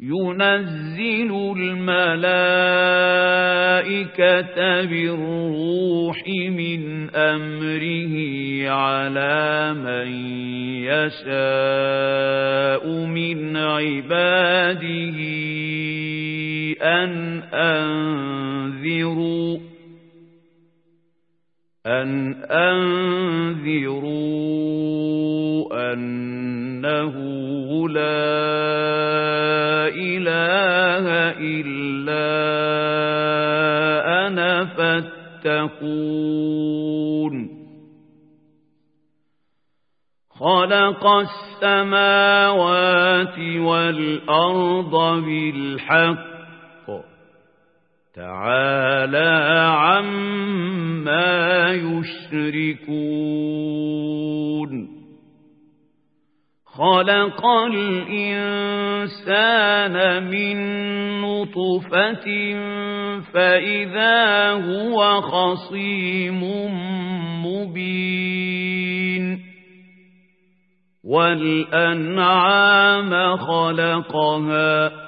ينزل الملائكة بالروح من أمره على من يشاء من عباده أن أنذروا أن أنذروا أنه لا إله إلا أنا فاتقون خلق السماوات والأرض بالحق تعالى عما يشركون. خلق الإنسان من نطفة فإذا هو خصيم مبين. والأنعام خلقها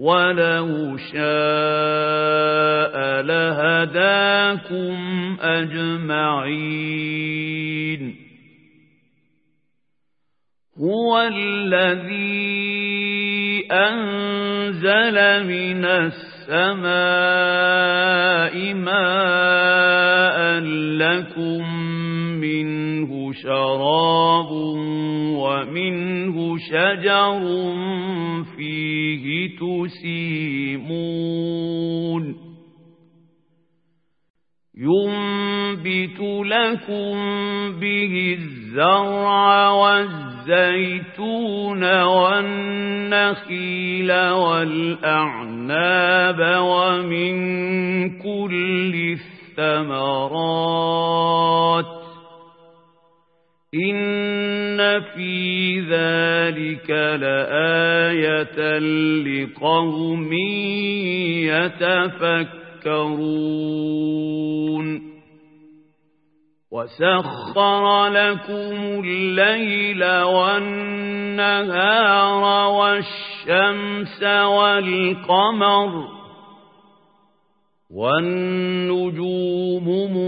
ولو شاء لهداكم أجمعين. هو الذي أنزل من السماء ماء لكم منه شراب ومنه شجر فيه تسيمون. ينبت لكم به الزرع والزيتون والنخيل والأعناب ومن كل الثمرات. إن في ذلك لآية لقوم يتفكرون وسخر لكم الليل والنهار والشمس والقمر والنجوم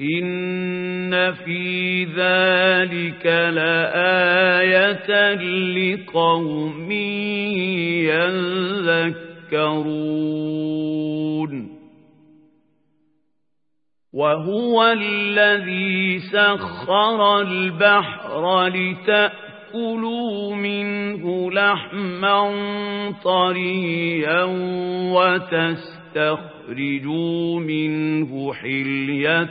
إن في ذلك لآية لقوم يذكرون وهو الذي سخر البحر لتأكلوا منه لحما طريا وتستخرجوا تخرجوا منه حلية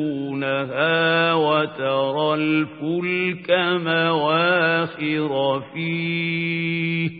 تلبسونها وترى الفلك مواخر فيه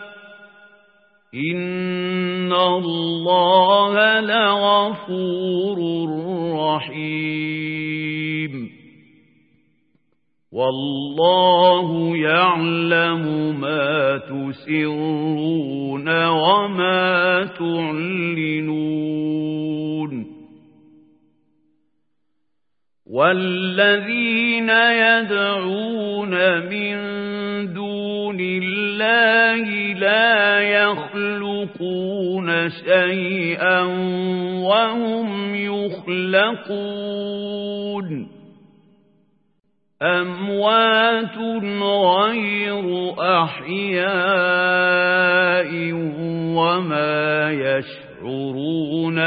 إن الله لغفور رحيم والله يعلم ما تسرون وما تعلنون والذين يدعون من دون الله لا يخلقون شيئا وهم يخلقون. أموات غير أحياء وما يشعرون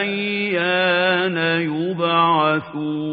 أيان يبعثون.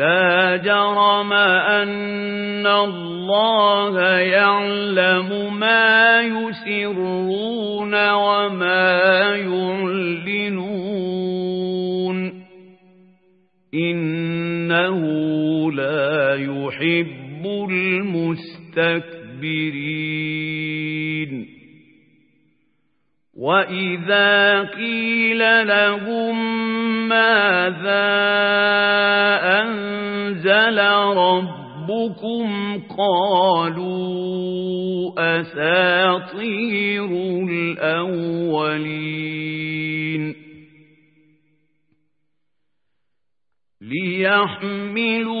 لا جرم أن الله يعلم ما يسرون وما يعلنون. إنه لا يحب المستكبرين. وإذا قيل لهم ماذا أنزل ربكم قالوا أساطير الأولين ليحملوا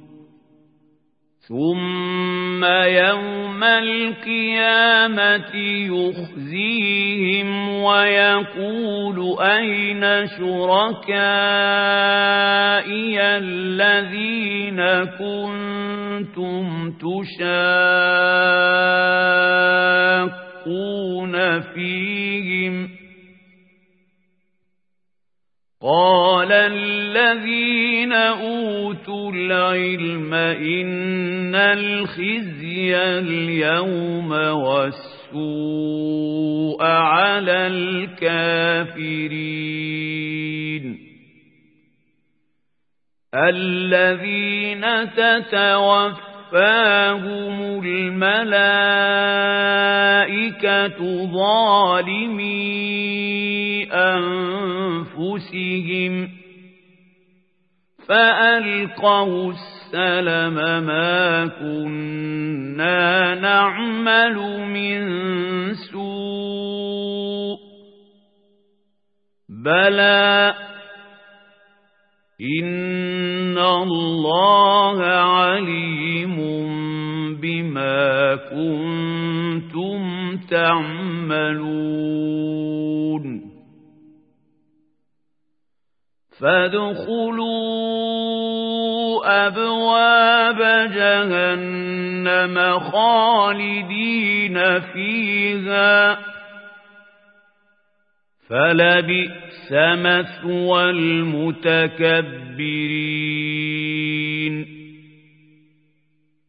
ثم يوم القيامة يخزيهم ويقول أين شركائي الذين كنتم تشاقون فيهم قال الذين أوتوا العلم إن الخزي اليوم والسوء على الكافرين. الذين تتوفاهم الملائكة ظالمي أنفسهم فألقوا السلم ما كنا نعمل من سوء. بلى إن الله عليم بما كنتم تعملون. فادخلوا أبواب جهنم خالدين فيها. فلبئس مثوى المتكبرين.